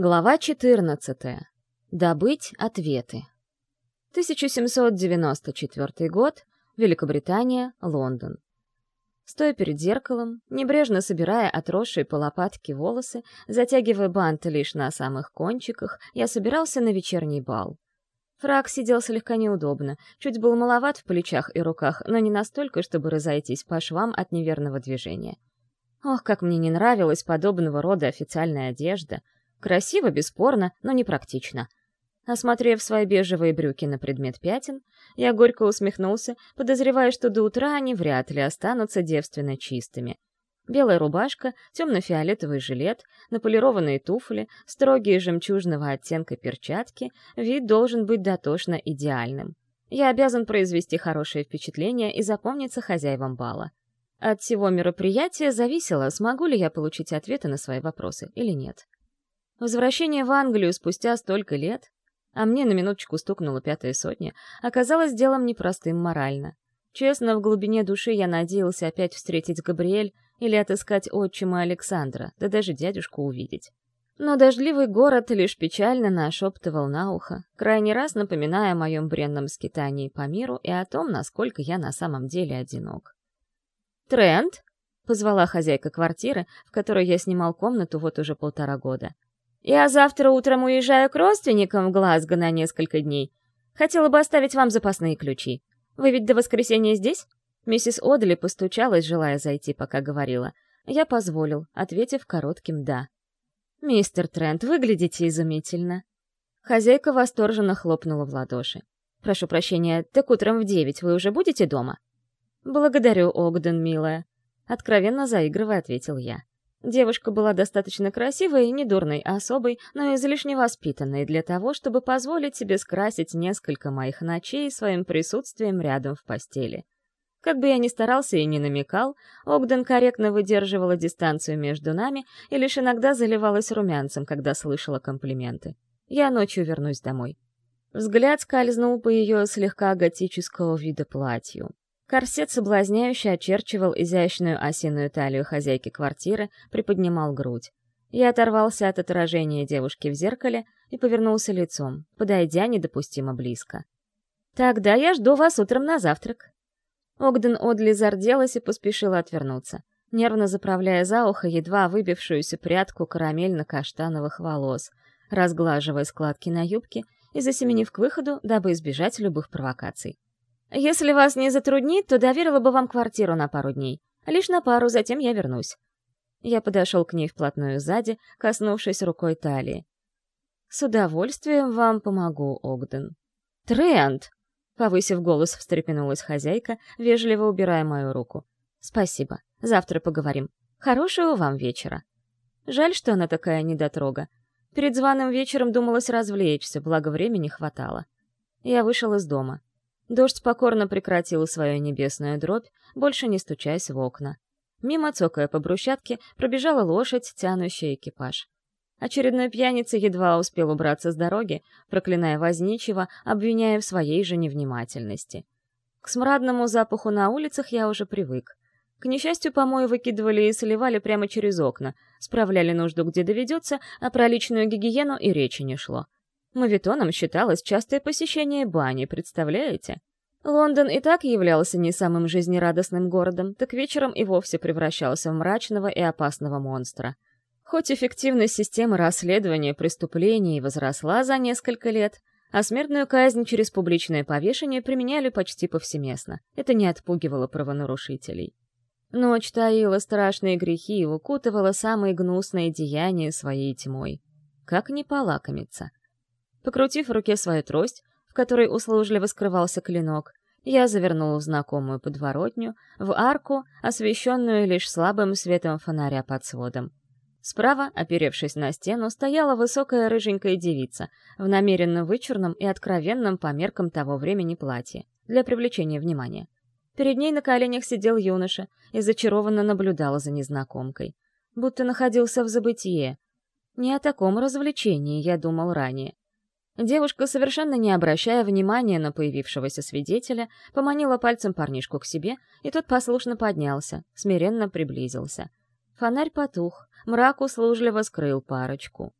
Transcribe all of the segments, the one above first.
Глава 14. Добыть ответы. 1794 год. Великобритания, Лондон. Стоя перед зеркалом, небрежно собирая отросшие по лопатке волосы, затягивая бант лишь на самых кончиках, я собирался на вечерний бал. Фрак сидел слегка неудобно, чуть был маловат в плечах и руках, но не настолько, чтобы разойтись по швам от неверного движения. Ох, как мне не нравилась подобного рода официальная одежда — Красиво, бесспорно, но непрактично. Осмотрев свои бежевые брюки на предмет пятен, я горько усмехнулся, подозревая, что до утра они вряд ли останутся девственно чистыми. Белая рубашка, темно-фиолетовый жилет, наполированные туфли, строгие жемчужного оттенка перчатки — вид должен быть дотошно идеальным. Я обязан произвести хорошее впечатление и запомниться хозяевам бала. От всего мероприятия зависело, смогу ли я получить ответы на свои вопросы или нет. Возвращение в Англию спустя столько лет, а мне на минуточку стукнула пятая сотня, оказалось делом непростым морально. Честно, в глубине души я надеялся опять встретить Габриэль или отыскать отчима Александра, да даже дядюшку увидеть. Но дождливый город лишь печально нашептывал на ухо, крайний раз напоминая о моем бренном скитании по миру и о том, насколько я на самом деле одинок. «Трент?» — позвала хозяйка квартиры, в которой я снимал комнату вот уже полтора года. Я завтра утром уезжаю к родственникам в Глазго на несколько дней. Хотела бы оставить вам запасные ключи. Вы ведь до воскресенья здесь?» Миссис Одли постучалась, желая зайти, пока говорила. Я позволил, ответив коротким «да». «Мистер Трент, выглядите изумительно». Хозяйка восторженно хлопнула в ладоши. «Прошу прощения, так утром в девять вы уже будете дома?» «Благодарю, Огден, милая», — откровенно заигрывая, ответил я. Девушка была достаточно красивой и недурной особой, но излишне воспитанной для того, чтобы позволить себе скрасить несколько моих ночей своим присутствием рядом в постели. Как бы я ни старался и не намекал, Огден корректно выдерживала дистанцию между нами и лишь иногда заливалась румянцем, когда слышала комплименты. Я ночью вернусь домой. Взгляд скользнул по ее слегка готического вида платью. Корсет соблазняюще очерчивал изящную осиную талию хозяйки квартиры, приподнимал грудь. Я оторвался от отражения девушки в зеркале и повернулся лицом, подойдя недопустимо близко. «Тогда я жду вас утром на завтрак». Огден Одли зарделась и поспешила отвернуться, нервно заправляя за ухо едва выбившуюся прядку карамельно-каштановых волос, разглаживая складки на юбке и засеменив к выходу, дабы избежать любых провокаций. Если вас не затруднит, то доверила бы вам квартиру на пару дней. Лишь на пару, затем я вернусь. Я подошел к ней вплотную сзади, коснувшись рукой талии. «С удовольствием вам помогу, Огден». «Трент!» — повысив голос, встрепенулась хозяйка, вежливо убирая мою руку. «Спасибо. Завтра поговорим. Хорошего вам вечера». Жаль, что она такая недотрога. Перед званым вечером думалось развлечься, благо времени хватало. Я вышел из дома. Дождь покорно прекратил свою небесную дробь, больше не стучась в окна. Мимо, цокая по брусчатке, пробежала лошадь, тянущая экипаж. Очередной пьяница едва успел убраться с дороги, проклиная возничего, обвиняя в своей же невнимательности. К смрадному запаху на улицах я уже привык. К несчастью, помои выкидывали и сливали прямо через окна, справляли нужду где доведется, а про личную гигиену и речи не шло. Мавитоном считалось частое посещение бани, представляете? Лондон и так являлся не самым жизнерадостным городом, так вечером и вовсе превращался в мрачного и опасного монстра. Хоть эффективность системы расследования преступлений возросла за несколько лет, а смертную казнь через публичное повешение применяли почти повсеместно. Это не отпугивало правонарушителей. Ночь таила страшные грехи и укутывала самые гнусные деяния своей тьмой. Как не полакомиться? Покрутив в руке свою трость, в которой услужливо скрывался клинок, я завернул в знакомую подворотню, в арку, освещенную лишь слабым светом фонаря под сводом. Справа, оперевшись на стену, стояла высокая рыженькая девица в намеренно вычурном и откровенном по меркам того времени платье, для привлечения внимания. Перед ней на коленях сидел юноша и зачарованно наблюдал за незнакомкой, будто находился в забытие. Не о таком развлечении я думал ранее. Девушка, совершенно не обращая внимания на появившегося свидетеля, поманила пальцем парнишку к себе, и тот послушно поднялся, смиренно приблизился. Фонарь потух, мрак услужливо скрыл парочку.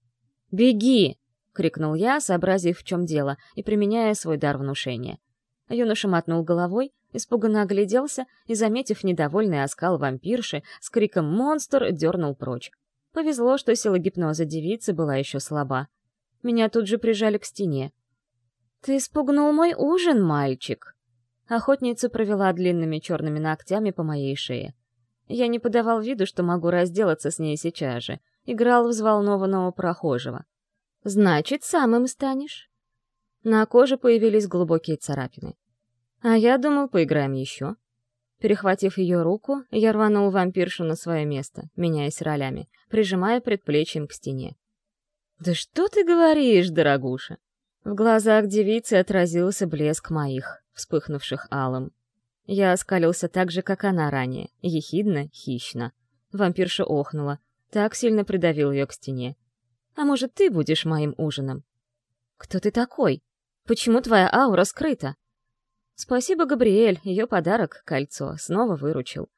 «Беги!» — крикнул я, сообразив, в чем дело, и применяя свой дар внушения. Юноша мотнул головой, испуганно огляделся и, заметив недовольный оскал вампирши, с криком «Монстр!» дернул прочь. Повезло, что сила гипноза девицы была еще слаба. Меня тут же прижали к стене. «Ты испугнул мой ужин, мальчик!» Охотница провела длинными черными ногтями по моей шее. Я не подавал виду, что могу разделаться с ней сейчас же. Играл взволнованного прохожего. «Значит, самым станешь?» На коже появились глубокие царапины. «А я думал, поиграем еще». Перехватив ее руку, я рванул вампиршу на свое место, меняясь ролями, прижимая предплечьем к стене. «Да что ты говоришь, дорогуша?» В глазах девицы отразился блеск моих, вспыхнувших алым. Я оскалился так же, как она ранее, ехидно, хищно. Вампирша охнула, так сильно придавил ее к стене. «А может, ты будешь моим ужином?» «Кто ты такой? Почему твоя аура скрыта?» Спасибо, Габриэль, ее подарок, кольцо, снова выручил.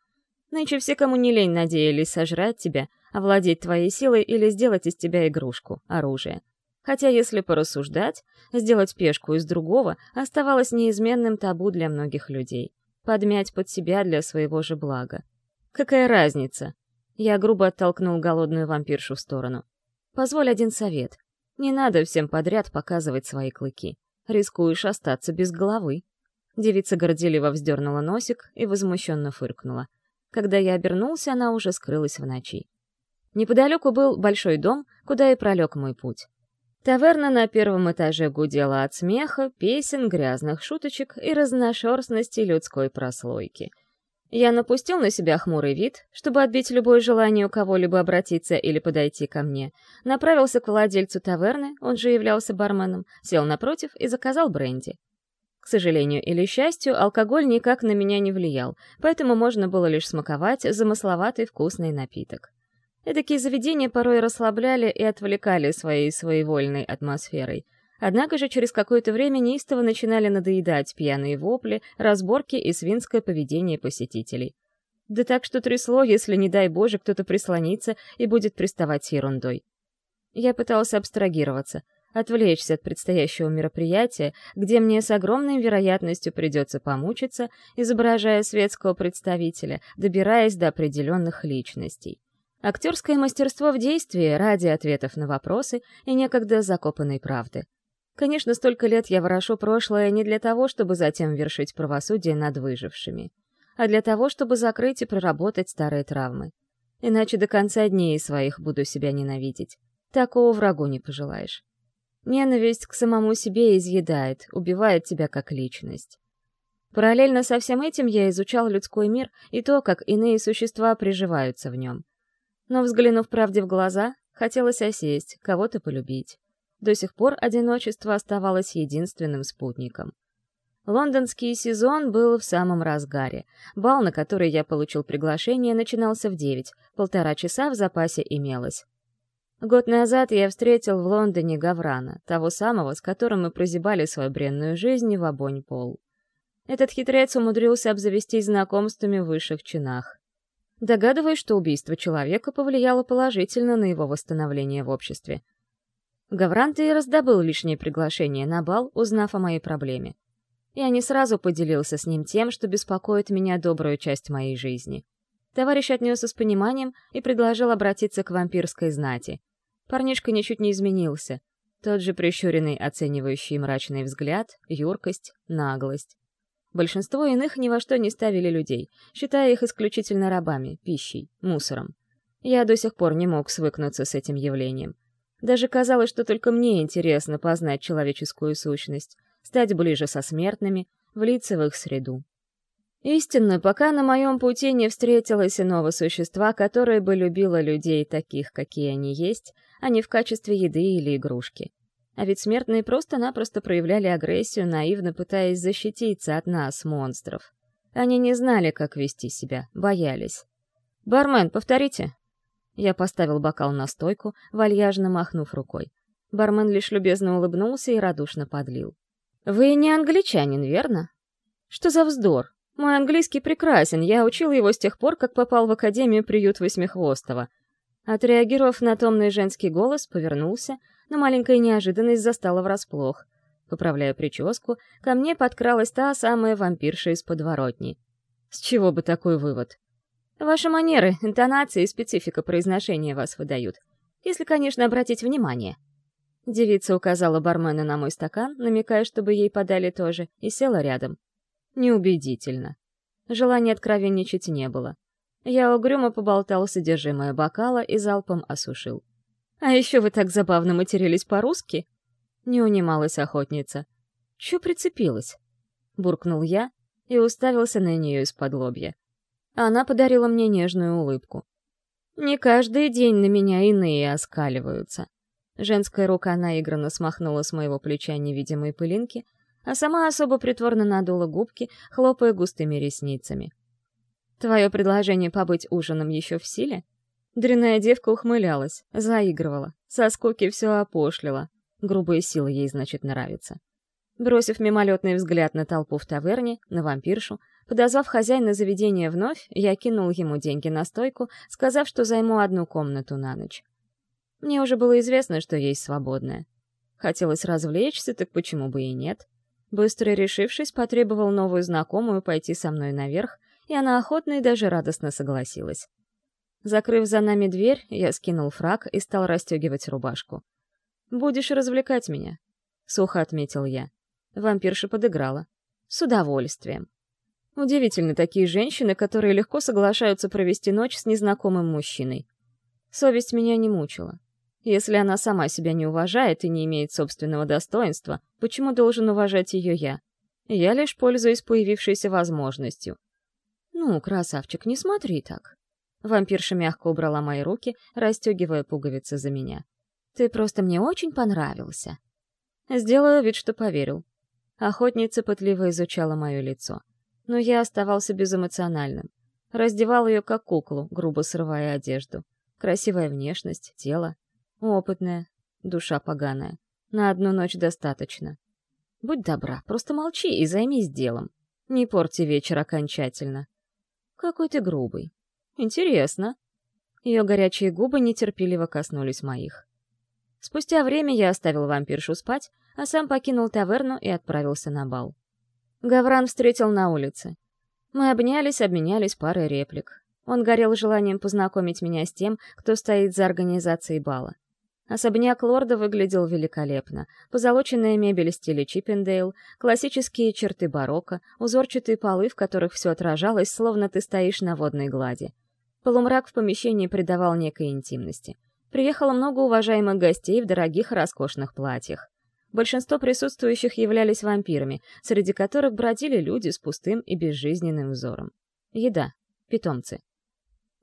Нынче все, кому не лень, надеялись сожрать тебя, овладеть твоей силой или сделать из тебя игрушку, оружие. Хотя, если порассуждать, сделать пешку из другого оставалось неизменным табу для многих людей. Подмять под себя для своего же блага. Какая разница? Я грубо оттолкнул голодную вампиршу в сторону. Позволь один совет. Не надо всем подряд показывать свои клыки. Рискуешь остаться без головы. Девица горделиво вздернула носик и возмущенно фыркнула. Когда я обернулся, она уже скрылась в ночи. Неподалеку был большой дом, куда и пролег мой путь. Таверна на первом этаже гудела от смеха, песен, грязных шуточек и разношерстности людской прослойки. Я напустил на себя хмурый вид, чтобы отбить любое желание у кого-либо обратиться или подойти ко мне. Направился к владельцу таверны, он же являлся барменом, сел напротив и заказал бренди. К сожалению или счастью, алкоголь никак на меня не влиял, поэтому можно было лишь смаковать замысловатый вкусный напиток. Эдакие заведения порой расслабляли и отвлекали своей своевольной атмосферой. Однако же через какое-то время неистово начинали надоедать пьяные вопли, разборки и свинское поведение посетителей. Да так что трясло, если, не дай боже, кто-то прислонится и будет приставать ерундой. Я пытался абстрагироваться — отвлечься от предстоящего мероприятия, где мне с огромной вероятностью придется помучиться, изображая светского представителя, добираясь до определенных личностей. Актерское мастерство в действии ради ответов на вопросы и некогда закопанной правды. Конечно, столько лет я ворошу прошлое не для того, чтобы затем вершить правосудие над выжившими, а для того, чтобы закрыть и проработать старые травмы. Иначе до конца дней своих буду себя ненавидеть. Такого врагу не пожелаешь. Ненависть к самому себе изъедает, убивает тебя как личность. Параллельно со всем этим я изучал людской мир и то, как иные существа приживаются в нем. Но, взглянув правде в глаза, хотелось осесть, кого-то полюбить. До сих пор одиночество оставалось единственным спутником. Лондонский сезон был в самом разгаре. Бал, на который я получил приглашение, начинался в девять, полтора часа в запасе имелось. Год назад я встретил в Лондоне Гаврана, того самого, с которым мы прозябали свою бренную жизнь в обонь пол. Этот хитрец умудрился обзавестись знакомствами в высших чинах. Догадываюсь, что убийство человека повлияло положительно на его восстановление в обществе. Гавран-то и раздобыл лишнее приглашение на бал, узнав о моей проблеме. Я не сразу поделился с ним тем, что беспокоит меня добрую часть моей жизни. Товарищ отнесся с пониманием и предложил обратиться к вампирской знати. Парнишка ничуть не изменился. Тот же прищуренный, оценивающий мрачный взгляд, юркость, наглость. Большинство иных ни во что не ставили людей, считая их исключительно рабами, пищей, мусором. Я до сих пор не мог свыкнуться с этим явлением. Даже казалось, что только мне интересно познать человеческую сущность, стать ближе со смертными, влиться в их среду. Истинно, пока на моем пути не встретилось иного существа, которое бы любило людей таких, какие они есть, а не в качестве еды или игрушки. А ведь смертные просто-напросто проявляли агрессию, наивно пытаясь защититься от нас, монстров. Они не знали, как вести себя, боялись. «Бармен, повторите!» Я поставил бокал на стойку, вальяжно махнув рукой. Бармен лишь любезно улыбнулся и радушно подлил. «Вы не англичанин, верно?» «Что за вздор? Мой английский прекрасен, я учил его с тех пор, как попал в Академию приют Восьмихвостого. Отреагировав на томный женский голос, повернулся, но маленькая неожиданность застала врасплох. Поправляя прическу, ко мне подкралась та самая вампирша из подворотни. С чего бы такой вывод? Ваши манеры, интонации и специфика произношения вас выдают. Если, конечно, обратить внимание. Девица указала бармену на мой стакан, намекая, чтобы ей подали тоже, и села рядом. Неубедительно. Желания откровенничать не было. Я угрюмо поболтал содержимое бокала и залпом осушил. «А еще вы так забавно матерились по-русски?» Не унималась охотница. «Чё прицепилась?» Буркнул я и уставился на нее из-под лобья. Она подарила мне нежную улыбку. «Не каждый день на меня иные оскаливаются». Женская рука наигранно смахнула с моего плеча невидимые пылинки, а сама особо притворно надула губки, хлопая густыми ресницами. «Твое предложение побыть ужином еще в силе?» Дрянная девка ухмылялась, заигрывала, со скуки все опошлила. Грубые силы ей, значит, нравятся. Бросив мимолетный взгляд на толпу в таверне, на вампиршу, подозвав хозяина заведения вновь, я кинул ему деньги на стойку, сказав, что займу одну комнату на ночь. Мне уже было известно, что есть свободная. Хотелось развлечься, так почему бы и нет? Быстро решившись, потребовал новую знакомую пойти со мной наверх, и она охотно и даже радостно согласилась. Закрыв за нами дверь, я скинул фраг и стал расстегивать рубашку. «Будешь развлекать меня», — сухо отметил я. Вампирша подыграла. «С удовольствием». Удивительно такие женщины, которые легко соглашаются провести ночь с незнакомым мужчиной. Совесть меня не мучила. Если она сама себя не уважает и не имеет собственного достоинства, почему должен уважать ее я? Я лишь пользуюсь появившейся возможностью. «Ну, красавчик, не смотри так». Вампирша мягко убрала мои руки, расстегивая пуговицы за меня. «Ты просто мне очень понравился». Сделаю вид, что поверил. Охотница пытливо изучала мое лицо. Но я оставался безэмоциональным. Раздевал ее как куклу, грубо срывая одежду. Красивая внешность, тело. Опытная, душа поганая. На одну ночь достаточно. Будь добра, просто молчи и займись делом. Не порти вечер окончательно. Какой ты грубый. Интересно. Ее горячие губы нетерпеливо коснулись моих. Спустя время я оставил вампиршу спать, а сам покинул таверну и отправился на бал. Гавран встретил на улице. Мы обнялись, обменялись парой реплик. Он горел желанием познакомить меня с тем, кто стоит за организацией бала. Особняк лорда выглядел великолепно. Позолоченная мебель в стиле Чиппендейл, классические черты барокко, узорчатые полы, в которых все отражалось, словно ты стоишь на водной глади. Полумрак в помещении придавал некой интимности. Приехало много уважаемых гостей в дорогих роскошных платьях. Большинство присутствующих являлись вампирами, среди которых бродили люди с пустым и безжизненным взором. Еда. Питомцы.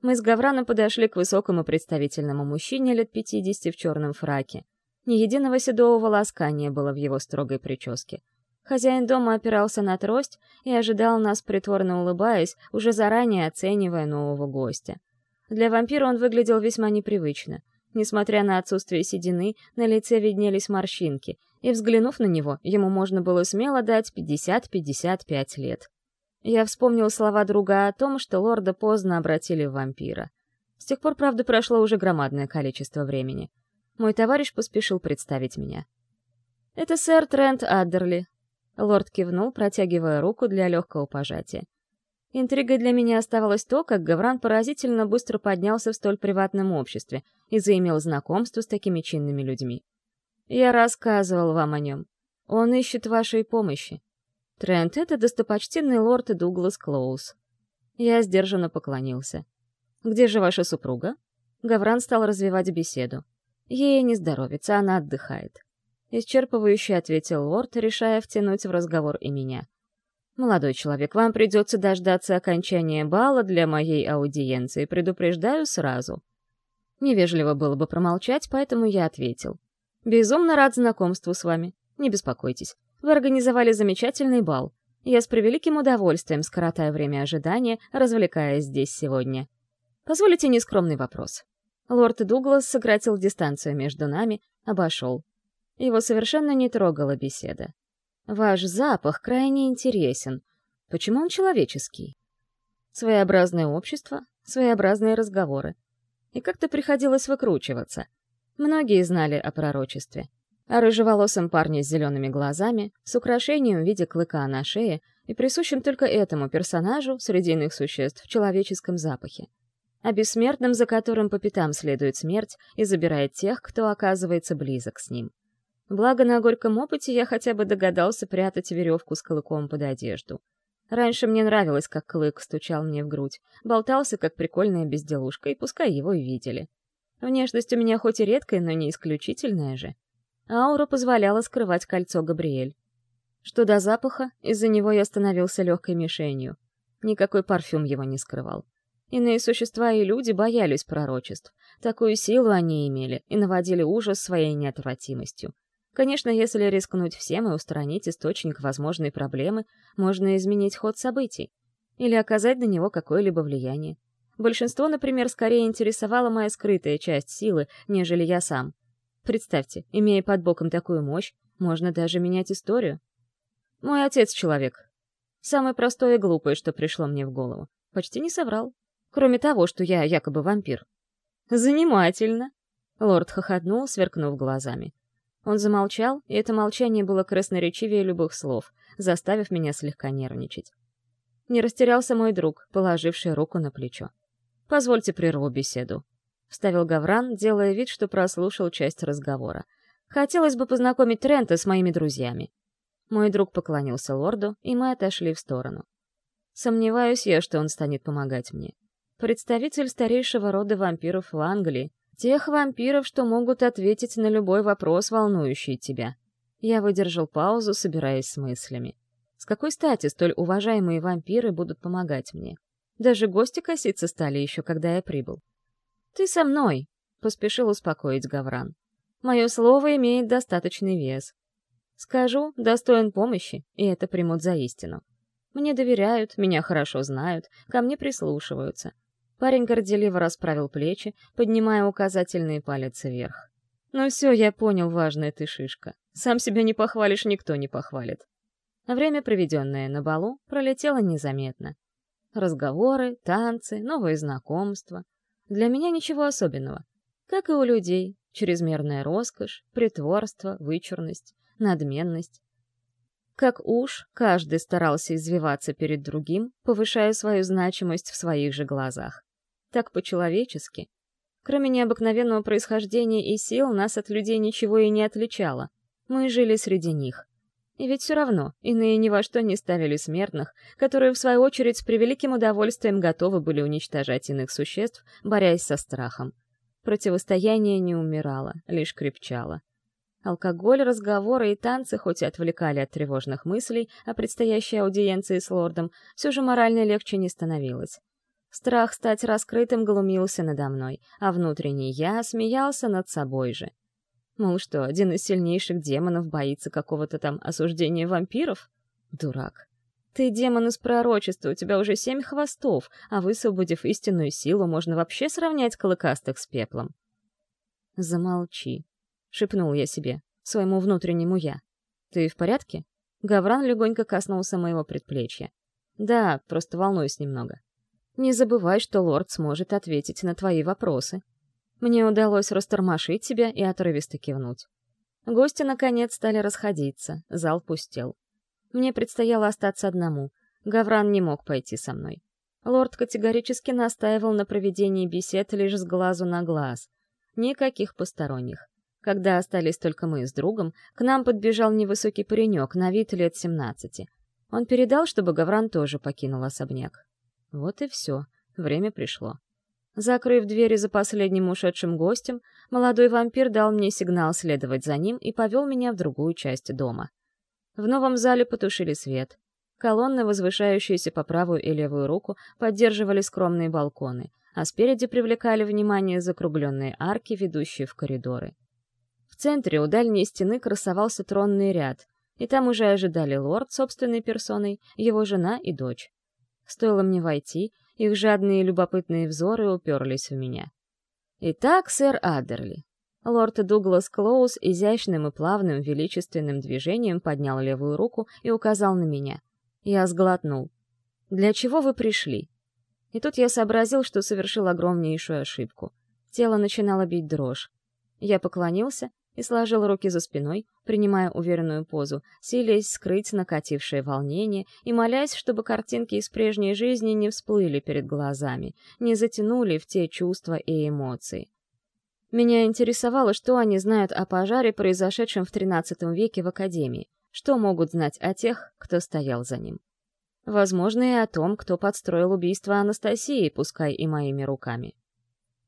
Мы с Гавраном подошли к высокому представительному мужчине лет пятидесяти в черном фраке. Ни единого седого волоска не было в его строгой прическе. Хозяин дома опирался на трость и ожидал нас, притворно улыбаясь, уже заранее оценивая нового гостя. Для вампира он выглядел весьма непривычно. Несмотря на отсутствие седины, на лице виднелись морщинки, и, взглянув на него, ему можно было смело дать 50-55 лет. Я вспомнил слова друга о том, что лорда поздно обратили в вампира. С тех пор, правда, прошло уже громадное количество времени. Мой товарищ поспешил представить меня. «Это сэр Трент Аддерли». Лорд кивнул, протягивая руку для легкого пожатия. Интригой для меня оставалось то, как Гавран поразительно быстро поднялся в столь приватном обществе и заимел знакомство с такими чинными людьми. «Я рассказывал вам о нем. Он ищет вашей помощи. Трент — это достопочтенный лорд Дуглас Клоус. Я сдержанно поклонился. «Где же ваша супруга?» Гавран стал развивать беседу. Ей не здоровится, она отдыхает. Исчерпывающе ответил лорд, решая втянуть в разговор и меня. «Молодой человек, вам придется дождаться окончания бала для моей аудиенции, предупреждаю сразу». Невежливо было бы промолчать, поэтому я ответил. «Безумно рад знакомству с вами. Не беспокойтесь. Вы организовали замечательный бал. Я с превеликим удовольствием скоротаю время ожидания, развлекаясь здесь сегодня. Позволите нескромный вопрос. Лорд Дуглас сократил дистанцию между нами, обошел. Его совершенно не трогала беседа. Ваш запах крайне интересен. Почему он человеческий? Своеобразное общество, своеобразные разговоры. И как-то приходилось выкручиваться. Многие знали о пророчестве. О рыжеволосом парне с зелеными глазами, с украшением в виде клыка на шее и присущим только этому персонажу среди иных существ в человеческом запахе. О бессмертном, за которым по пятам следует смерть и забирает тех, кто оказывается близок с ним. Благо, на горьком опыте я хотя бы догадался прятать веревку с клыком под одежду. Раньше мне нравилось, как клык стучал мне в грудь, болтался, как прикольная безделушка, и пускай его и видели. Внешность у меня хоть и редкая, но не исключительная же. Аура позволяла скрывать кольцо Габриэль. Что до запаха, из-за него я становился легкой мишенью. Никакой парфюм его не скрывал. Иные существа и люди боялись пророчеств. Такую силу они имели и наводили ужас своей неотвратимостью. Конечно, если рискнуть всем и устранить источник возможной проблемы, можно изменить ход событий или оказать на него какое-либо влияние. Большинство, например, скорее интересовала моя скрытая часть силы, нежели я сам. Представьте, имея под боком такую мощь, можно даже менять историю. Мой отец — человек. Самое простое и глупое, что пришло мне в голову. Почти не соврал. Кроме того, что я якобы вампир. «Занимательно!» Лорд хохотнул, сверкнув глазами. Он замолчал, и это молчание было красноречивее любых слов, заставив меня слегка нервничать. Не растерялся мой друг, положивший руку на плечо. «Позвольте прерву беседу», — вставил Гавран, делая вид, что прослушал часть разговора. «Хотелось бы познакомить Трента с моими друзьями». Мой друг поклонился лорду, и мы отошли в сторону. Сомневаюсь я, что он станет помогать мне. Представитель старейшего рода вампиров в Англии, Тех вампиров, что могут ответить на любой вопрос, волнующий тебя. Я выдержал паузу, собираясь с мыслями. С какой стати столь уважаемые вампиры будут помогать мне? Даже гости коситься стали еще, когда я прибыл. «Ты со мной», — поспешил успокоить Гавран. «Мое слово имеет достаточный вес. Скажу, достоин помощи, и это примут за истину. Мне доверяют, меня хорошо знают, ко мне прислушиваются. Парень горделиво расправил плечи, поднимая указательный палец вверх. «Ну все, я понял, важная ты шишка. Сам себя не похвалишь, никто не похвалит». Время, проведенное на балу, пролетело незаметно. Разговоры, танцы, новые знакомства. Для меня ничего особенного. Как и у людей, чрезмерная роскошь, притворство, вычурность, надменность. Как уж, каждый старался извиваться перед другим, повышая свою значимость в своих же глазах так по-человечески. Кроме необыкновенного происхождения и сил, нас от людей ничего и не отличало. Мы жили среди них. И ведь все равно, иные ни во что не ставили смертных, которые, в свою очередь, с превеликим удовольствием готовы были уничтожать иных существ, борясь со страхом. Противостояние не умирало, лишь крепчало. Алкоголь, разговоры и танцы хоть и отвлекали от тревожных мыслей о предстоящей аудиенции с лордом, все же морально легче не становилось. Страх стать раскрытым глумился надо мной, а внутренний я смеялся над собой же. Мол, что, один из сильнейших демонов боится какого-то там осуждения вампиров? Дурак. Ты демон из пророчества, у тебя уже семь хвостов, а высвободив истинную силу, можно вообще сравнять клыкастых с пеплом. «Замолчи», — шепнул я себе, своему внутреннему «я». «Ты в порядке?» Гавран легонько коснулся моего предплечья. «Да, просто волнуюсь немного». Не забывай, что лорд сможет ответить на твои вопросы. Мне удалось растормошить тебя и отрывисто кивнуть. Гости, наконец, стали расходиться, зал пустел. Мне предстояло остаться одному. Гавран не мог пойти со мной. Лорд категорически настаивал на проведении бесед лишь с глазу на глаз. Никаких посторонних. Когда остались только мы с другом, к нам подбежал невысокий паренек, на вид лет семнадцати. Он передал, чтобы Гавран тоже покинул особняк. Вот и все, время пришло. Закрыв двери за последним ушедшим гостем, молодой вампир дал мне сигнал следовать за ним и повел меня в другую часть дома. В новом зале потушили свет. Колонны, возвышающиеся по правую и левую руку, поддерживали скромные балконы, а спереди привлекали внимание закругленные арки, ведущие в коридоры. В центре у дальней стены красовался тронный ряд, и там уже ожидали лорд собственной персоной, его жена и дочь. Стоило мне войти, их жадные любопытные взоры уперлись в меня. Итак, сэр Адерли. Лорд Дуглас Клоус изящным и плавным величественным движением поднял левую руку и указал на меня. Я сглотнул. «Для чего вы пришли?» И тут я сообразил, что совершил огромнейшую ошибку. Тело начинало бить дрожь. Я поклонился и сложил руки за спиной, принимая уверенную позу, силясь скрыть накатившее волнение и молясь, чтобы картинки из прежней жизни не всплыли перед глазами, не затянули в те чувства и эмоции. Меня интересовало, что они знают о пожаре, произошедшем в XIII веке в Академии, что могут знать о тех, кто стоял за ним. Возможно, и о том, кто подстроил убийство Анастасии, пускай и моими руками.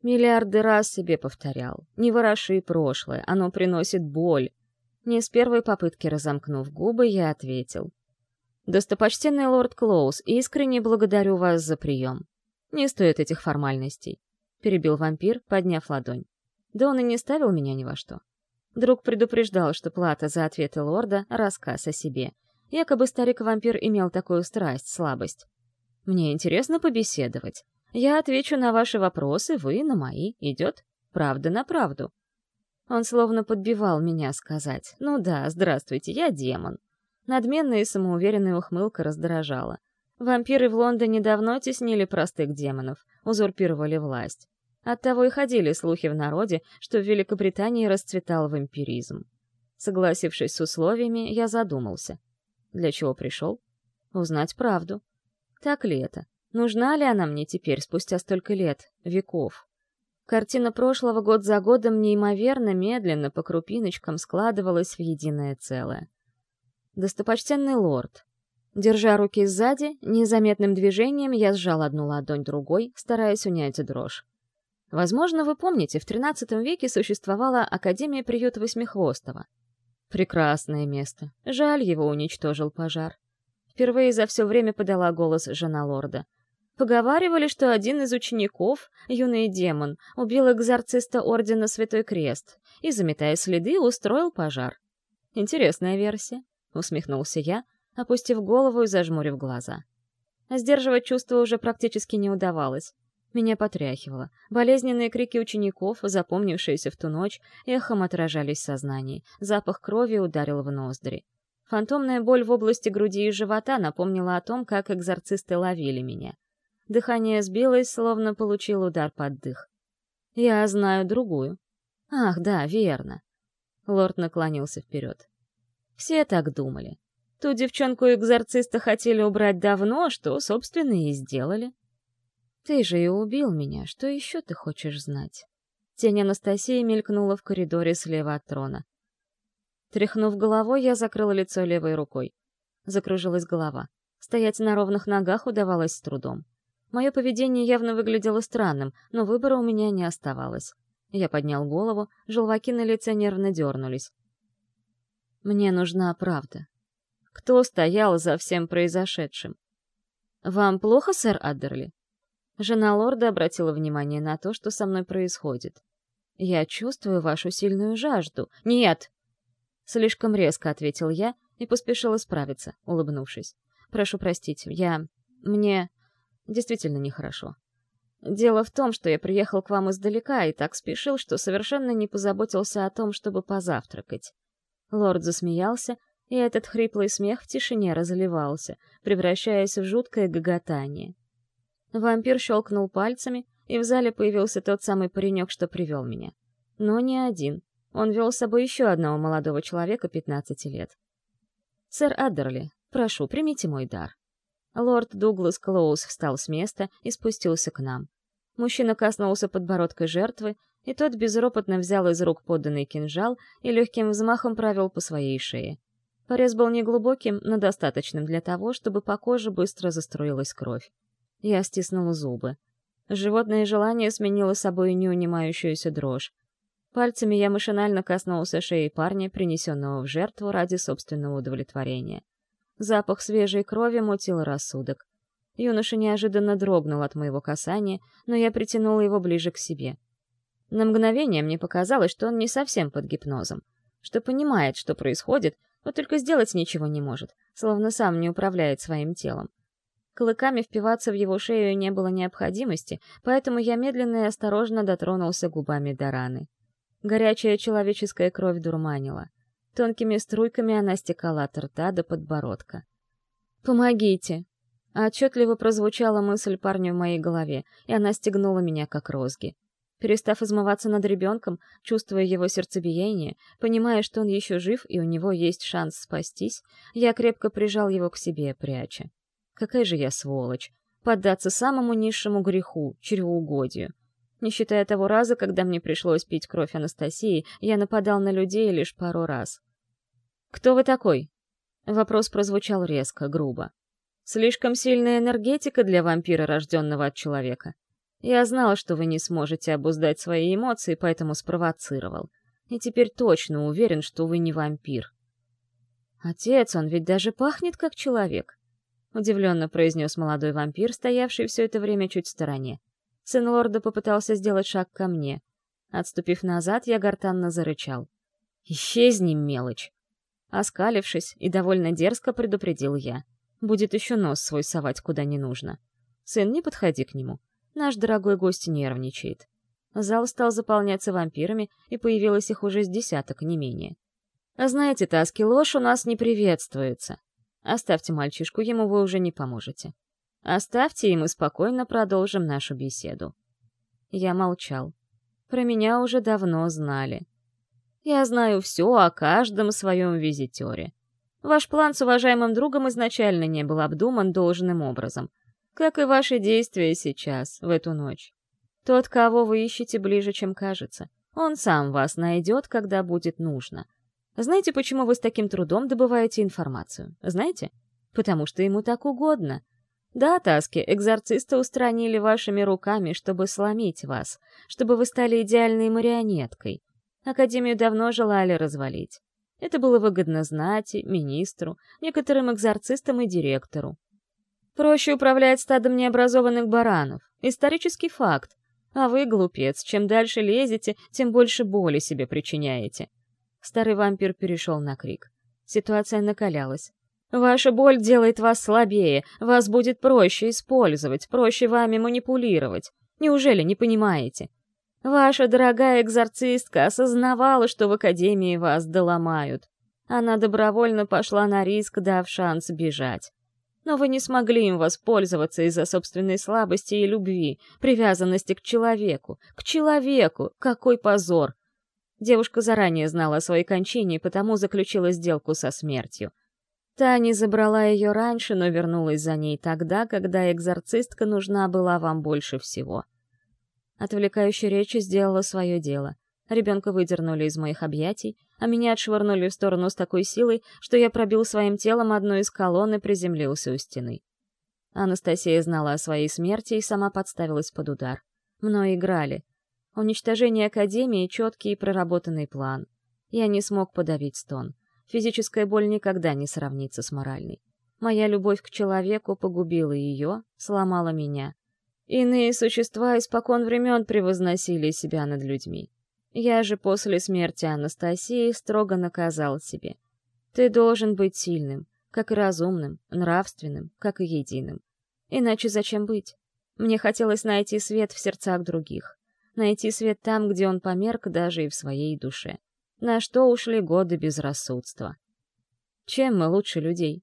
Миллиарды раз себе повторял. Не вороши прошлое, оно приносит боль. Не с первой попытки разомкнув губы, я ответил. «Достопочтенный лорд Клоус, искренне благодарю вас за прием. Не стоит этих формальностей», — перебил вампир, подняв ладонь. Да он и не ставил меня ни во что. Друг предупреждал, что плата за ответы лорда — рассказ о себе. Якобы старик-вампир имел такую страсть, слабость. Мне интересно побеседовать. Я отвечу на ваши вопросы, вы на мои. Идет? Правда на правду. Он словно подбивал меня сказать. Ну да, здравствуйте, я демон. Надменная и самоуверенная ухмылка раздражала. Вампиры в Лондоне давно теснили простых демонов, узурпировали власть. Оттого и ходили слухи в народе, что в Великобритании расцветал вампиризм. Согласившись с условиями, я задумался. Для чего пришел? Узнать правду. Так ли это? Нужна ли она мне теперь, спустя столько лет, веков? Картина прошлого год за годом неимоверно медленно по крупиночкам складывалась в единое целое. Достопочтенный лорд. Держа руки сзади, незаметным движением я сжал одну ладонь другой, стараясь унять дрожь. Возможно, вы помните, в XIII веке существовала Академия приюта Восьмихвостого. Прекрасное место. Жаль, его уничтожил пожар. Впервые за все время подала голос жена лорда. Поговаривали, что один из учеников, юный демон, убил экзорциста Ордена Святой Крест и, заметая следы, устроил пожар. Интересная версия, усмехнулся я, опустив голову и зажмурив глаза. Сдерживать чувства уже практически не удавалось. Меня потряхивало. Болезненные крики учеников, запомнившиеся в ту ночь, эхом отражались в сознании. Запах крови ударил в ноздри. Фантомная боль в области груди и живота напомнила о том, как экзорцисты ловили меня. Дыхание сбилось, словно получил удар под дых. «Я знаю другую». «Ах, да, верно». Лорд наклонился вперед. Все так думали. Ту девчонку-экзорциста хотели убрать давно, что, собственно, и сделали. Ты же и убил меня, что еще ты хочешь знать? Тень Анастасии мелькнула в коридоре слева от трона. Тряхнув головой, я закрыла лицо левой рукой. Закружилась голова. Стоять на ровных ногах удавалось с трудом. Мое поведение явно выглядело странным, но выбора у меня не оставалось. Я поднял голову, желваки на лице нервно дернулись. Мне нужна правда. Кто стоял за всем произошедшим? Вам плохо, сэр Аддерли? Жена лорда обратила внимание на то, что со мной происходит. «Я чувствую вашу сильную жажду». «Нет!» Слишком резко ответил я и поспешил исправиться, улыбнувшись. «Прошу простить, я... мне... действительно нехорошо. Дело в том, что я приехал к вам издалека и так спешил, что совершенно не позаботился о том, чтобы позавтракать». Лорд засмеялся, и этот хриплый смех в тишине разливался, превращаясь в жуткое гоготание. Вампир щелкнул пальцами, и в зале появился тот самый паренек, что привел меня. Но не один. Он вел с собой еще одного молодого человека 15 лет. «Сэр Аддерли, прошу, примите мой дар». Лорд Дуглас Клоус встал с места и спустился к нам. Мужчина коснулся подбородкой жертвы, и тот безропотно взял из рук подданный кинжал и легким взмахом провел по своей шее. Порез был неглубоким, но достаточным для того, чтобы по коже быстро заструилась кровь. Я стиснула зубы. Животное желание сменило собой неунимающуюся дрожь. Пальцами я машинально коснулся шеи парня, принесенного в жертву ради собственного удовлетворения. Запах свежей крови мутил рассудок. Юноша неожиданно дрогнул от моего касания, но я притянула его ближе к себе. На мгновение мне показалось, что он не совсем под гипнозом, что понимает, что происходит, но только сделать ничего не может, словно сам не управляет своим телом. Клыками впиваться в его шею не было необходимости, поэтому я медленно и осторожно дотронулся губами до раны. Горячая человеческая кровь дурманила. Тонкими струйками она стекала от рта до подбородка. «Помогите!» Отчетливо прозвучала мысль парня в моей голове, и она стегнула меня как розги. Перестав измываться над ребенком, чувствуя его сердцебиение, понимая, что он еще жив и у него есть шанс спастись, я крепко прижал его к себе, пряча. Какая же я сволочь! Поддаться самому низшему греху, чревоугодию. Не считая того раза, когда мне пришлось пить кровь Анастасии, я нападал на людей лишь пару раз. «Кто вы такой?» Вопрос прозвучал резко, грубо. «Слишком сильная энергетика для вампира, рожденного от человека. Я знал, что вы не сможете обуздать свои эмоции, поэтому спровоцировал. И теперь точно уверен, что вы не вампир. Отец, он ведь даже пахнет как человек. Удивленно произнес молодой вампир, стоявший все это время чуть в стороне. Сын лорда попытался сделать шаг ко мне. Отступив назад, я гортанно зарычал. «Исчезни, мелочь!» Оскалившись и довольно дерзко предупредил я. Будет еще нос свой совать куда не нужно. Сын, не подходи к нему. Наш дорогой гость нервничает. Зал стал заполняться вампирами, и появилось их уже с десяток, не менее. А знаете, Таски, ложь у нас не приветствуется. Оставьте мальчишку, ему вы уже не поможете. Оставьте, и мы спокойно продолжим нашу беседу. Я молчал. Про меня уже давно знали. Я знаю все о каждом своем визитере. Ваш план с уважаемым другом изначально не был обдуман должным образом как и ваши действия сейчас, в эту ночь. Тот, кого вы ищете ближе, чем кажется. Он сам вас найдет, когда будет нужно. Знаете, почему вы с таким трудом добываете информацию? Знаете? Потому что ему так угодно. Да, Таски, экзорциста устранили вашими руками, чтобы сломить вас, чтобы вы стали идеальной марионеткой. Академию давно желали развалить. Это было выгодно знати, министру, некоторым экзорцистам и директору. Проще управлять стадом необразованных баранов. Исторический факт. А вы, глупец, чем дальше лезете, тем больше боли себе причиняете. Старый вампир перешел на крик. Ситуация накалялась. Ваша боль делает вас слабее, вас будет проще использовать, проще вами манипулировать. Неужели не понимаете? Ваша дорогая экзорцистка осознавала, что в Академии вас доломают. Она добровольно пошла на риск, дав шанс бежать но вы не смогли им воспользоваться из-за собственной слабости и любви, привязанности к человеку. К человеку! Какой позор! Девушка заранее знала о своей кончине потому заключила сделку со смертью. Таня забрала ее раньше, но вернулась за ней тогда, когда экзорцистка нужна была вам больше всего. Отвлекающая речь сделала свое дело. Ребенка выдернули из моих объятий, а меня отшвырнули в сторону с такой силой, что я пробил своим телом одну из колонн и приземлился у стены. Анастасия знала о своей смерти и сама подставилась под удар. Мной играли. Уничтожение Академии — четкий и проработанный план. Я не смог подавить стон. Физическая боль никогда не сравнится с моральной. Моя любовь к человеку погубила ее, сломала меня. Иные существа испокон времен превозносили себя над людьми. Я же после смерти Анастасии строго наказал себе. Ты должен быть сильным, как и разумным, нравственным, как и единым. Иначе зачем быть? Мне хотелось найти свет в сердцах других. Найти свет там, где он померк даже и в своей душе. На что ушли годы безрассудства. Чем мы лучше людей?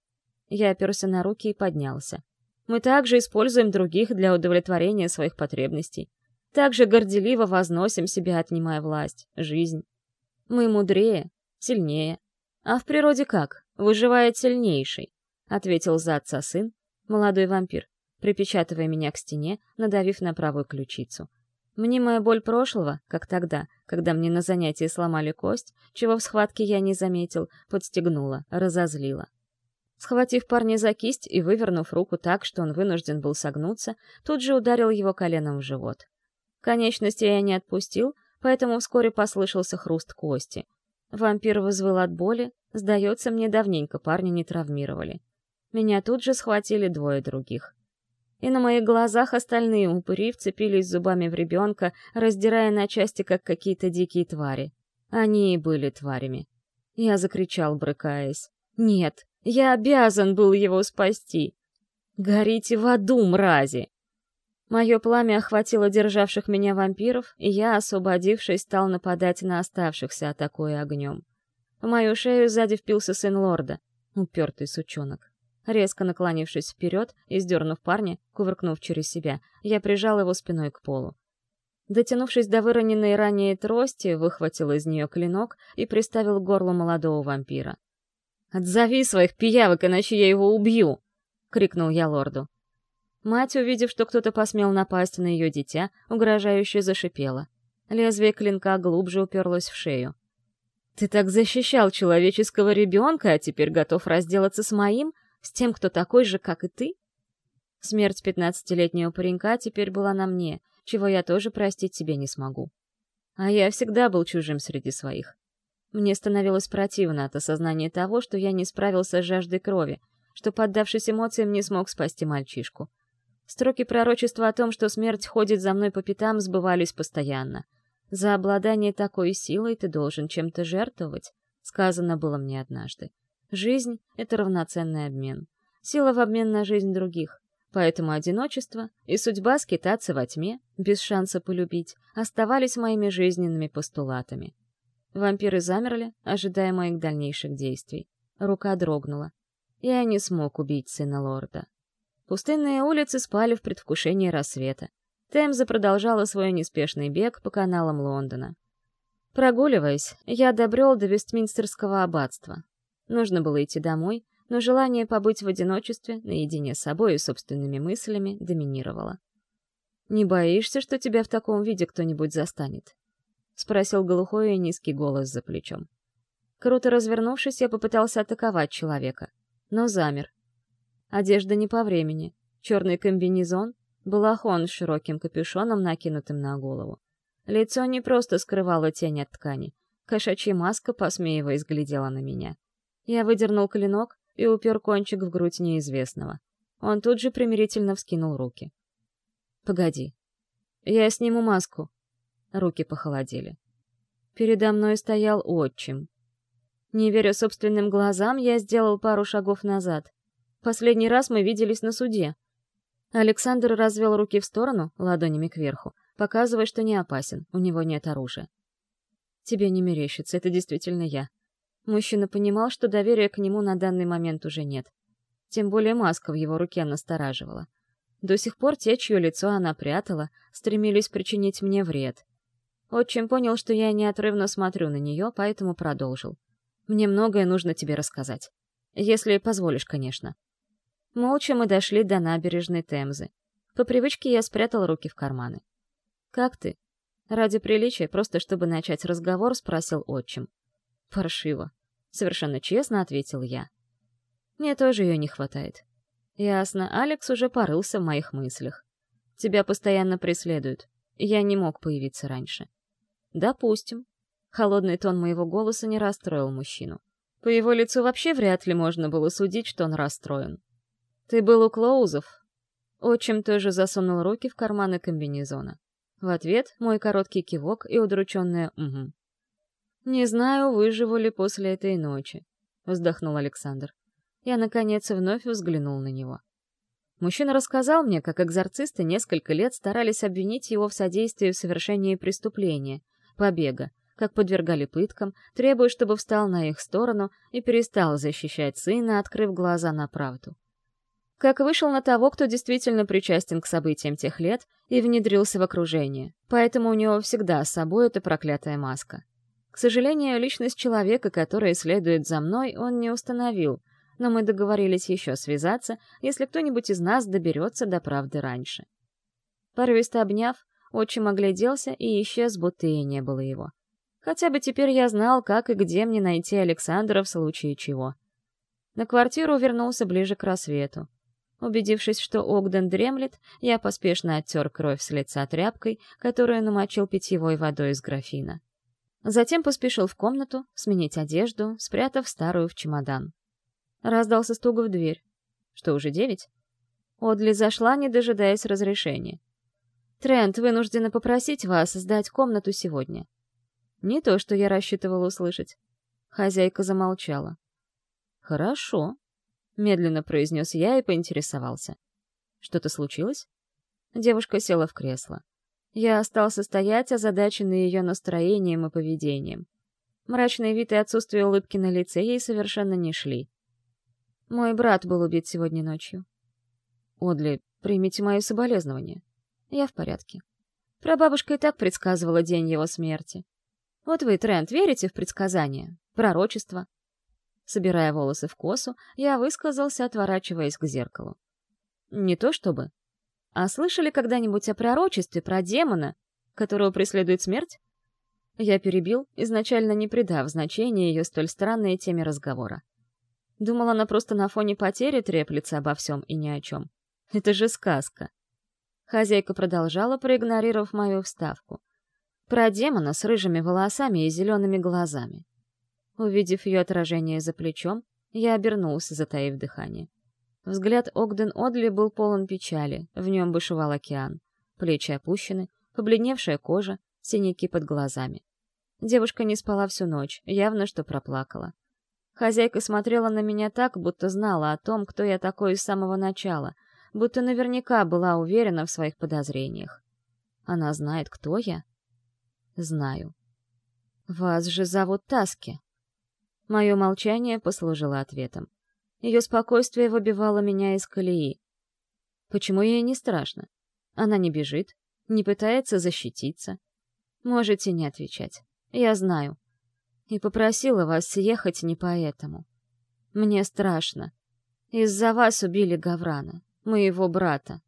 Я оперся на руки и поднялся. Мы также используем других для удовлетворения своих потребностей также горделиво возносим себя, отнимая власть, жизнь. Мы мудрее, сильнее. А в природе как? Выживает сильнейший, — ответил за отца сын, молодой вампир, припечатывая меня к стене, надавив на правую ключицу. Мнимая боль прошлого, как тогда, когда мне на занятии сломали кость, чего в схватке я не заметил, подстегнула, разозлила. Схватив парня за кисть и вывернув руку так, что он вынужден был согнуться, тут же ударил его коленом в живот. Конечности я не отпустил, поэтому вскоре послышался хруст кости. Вампир вызвал от боли, сдается мне, давненько парня не травмировали. Меня тут же схватили двое других. И на моих глазах остальные упыри вцепились зубами в ребенка, раздирая на части, как какие-то дикие твари. Они и были тварями. Я закричал, брыкаясь. «Нет, я обязан был его спасти!» «Горите в аду, мрази!» Мое пламя охватило державших меня вампиров, и я, освободившись, стал нападать на оставшихся, атакуя огнем. В мою шею сзади впился сын лорда, упертый сучонок. Резко наклонившись вперед и сдернув парня, кувыркнув через себя, я прижал его спиной к полу. Дотянувшись до выроненной ранее трости, выхватил из нее клинок и приставил к горлу молодого вампира. «Отзови своих пиявок, иначе я его убью!» — крикнул я лорду. Мать, увидев, что кто-то посмел напасть на ее дитя, угрожающе зашипела. Лезвие клинка глубже уперлось в шею. «Ты так защищал человеческого ребенка, а теперь готов разделаться с моим, с тем, кто такой же, как и ты?» Смерть пятнадцатилетнего паренька теперь была на мне, чего я тоже простить себе не смогу. А я всегда был чужим среди своих. Мне становилось противно от осознания того, что я не справился с жаждой крови, что, поддавшись эмоциям, не смог спасти мальчишку. Строки пророчества о том, что смерть ходит за мной по пятам, сбывались постоянно. «За обладание такой силой ты должен чем-то жертвовать», — сказано было мне однажды. «Жизнь — это равноценный обмен. Сила в обмен на жизнь других. Поэтому одиночество и судьба скитаться во тьме, без шанса полюбить, оставались моими жизненными постулатами. Вампиры замерли, ожидая моих дальнейших действий. Рука дрогнула. Я не смог убить сына лорда. Пустынные улицы спали в предвкушении рассвета. Темза продолжала свой неспешный бег по каналам Лондона. Прогуливаясь, я добрел до Вестминстерского аббатства. Нужно было идти домой, но желание побыть в одиночестве, наедине с собой и собственными мыслями, доминировало. «Не боишься, что тебя в таком виде кто-нибудь застанет?» — спросил глухой и низкий голос за плечом. Круто развернувшись, я попытался атаковать человека, но замер. Одежда не по времени. Черный комбинезон, балахон с широким капюшоном, накинутым на голову. Лицо не просто скрывало тень от ткани. Кошачья маска, посмеиваясь, глядела на меня. Я выдернул клинок, и упер кончик в грудь неизвестного. Он тут же примирительно вскинул руки. «Погоди. Я сниму маску». Руки похолодели. Передо мной стоял отчим. Не веря собственным глазам, я сделал пару шагов назад. Последний раз мы виделись на суде. Александр развел руки в сторону, ладонями кверху, показывая, что не опасен, у него нет оружия. «Тебе не мерещится, это действительно я», Мужчина понимал, что доверия к нему на данный момент уже нет. Тем более маска в его руке настораживала. До сих пор те, чье лицо она прятала, стремились причинить мне вред. Отчим понял, что я неотрывно смотрю на нее, поэтому продолжил. «Мне многое нужно тебе рассказать. Если позволишь, конечно». Молча мы дошли до набережной Темзы. По привычке я спрятал руки в карманы. «Как ты?» Ради приличия, просто чтобы начать разговор, спросил отчим. «Паршиво. Совершенно честно ответил я. Мне тоже ее не хватает. Ясно, Алекс уже порылся в моих мыслях. Тебя постоянно преследуют. Я не мог появиться раньше. Допустим. Холодный тон моего голоса не расстроил мужчину. По его лицу вообще вряд ли можно было судить, что он расстроен. Ты был у Клоузов? Отчим тоже засунул руки в карманы комбинезона. В ответ мой короткий кивок и удрученное «угу». «Не знаю, выживу ли после этой ночи», — вздохнул Александр. Я, наконец, вновь взглянул на него. Мужчина рассказал мне, как экзорцисты несколько лет старались обвинить его в содействии в совершении преступления, побега, как подвергали пыткам, требуя, чтобы встал на их сторону и перестал защищать сына, открыв глаза на правду. Как вышел на того, кто действительно причастен к событиям тех лет и внедрился в окружение, поэтому у него всегда с собой эта проклятая маска. К сожалению, личность человека, который следует за мной, он не установил, но мы договорились еще связаться, если кто-нибудь из нас доберется до правды раньше. Порывисто обняв, отчим огляделся и исчез, будто и не было его. Хотя бы теперь я знал, как и где мне найти Александра в случае чего. На квартиру вернулся ближе к рассвету. Убедившись, что Огден дремлет, я поспешно оттер кровь с лица тряпкой, которую намочил питьевой водой из графина. Затем поспешил в комнату, сменить одежду, спрятав старую в чемодан. Раздался стук в дверь. Что, уже девять? Одли зашла, не дожидаясь разрешения. «Трент вынуждена попросить вас сдать комнату сегодня». Не то, что я рассчитывала услышать. Хозяйка замолчала. «Хорошо», — медленно произнес я и поинтересовался. «Что-то случилось?» Девушка села в кресло. Я остался стоять, озадаченный ее настроением и поведением. Мрачный вид и отсутствие улыбки на лице ей совершенно не шли. Мой брат был убит сегодня ночью. Одли, примите мои соболезнования. Я в порядке. Прабабушка и так предсказывала день его смерти. Вот вы, Трент, верите в предсказания? Пророчество? Собирая волосы в косу, я высказался, отворачиваясь к зеркалу. Не то чтобы. А слышали когда-нибудь о пророчестве про демона, которого преследует смерть? Я перебил, изначально не придав значения ее столь странной теме разговора. Думала, она просто на фоне потери треплется обо всем и ни о чем. Это же сказка. Хозяйка продолжала, проигнорировав мою вставку. Про демона с рыжими волосами и зелеными глазами. Увидев ее отражение за плечом, я обернулся, затаив дыхание. Взгляд Огден Одли был полон печали, в нем бушевал океан. Плечи опущены, побледневшая кожа, синяки под глазами. Девушка не спала всю ночь, явно что проплакала. Хозяйка смотрела на меня так, будто знала о том, кто я такой с самого начала, будто наверняка была уверена в своих подозрениях. Она знает, кто я? Знаю. Вас же зовут Таски. Мое молчание послужило ответом. Ее спокойствие выбивало меня из колеи. Почему ей не страшно? Она не бежит, не пытается защититься. Можете не отвечать. Я знаю. И попросила вас съехать не поэтому. Мне страшно. Из-за вас убили Гаврана, моего брата.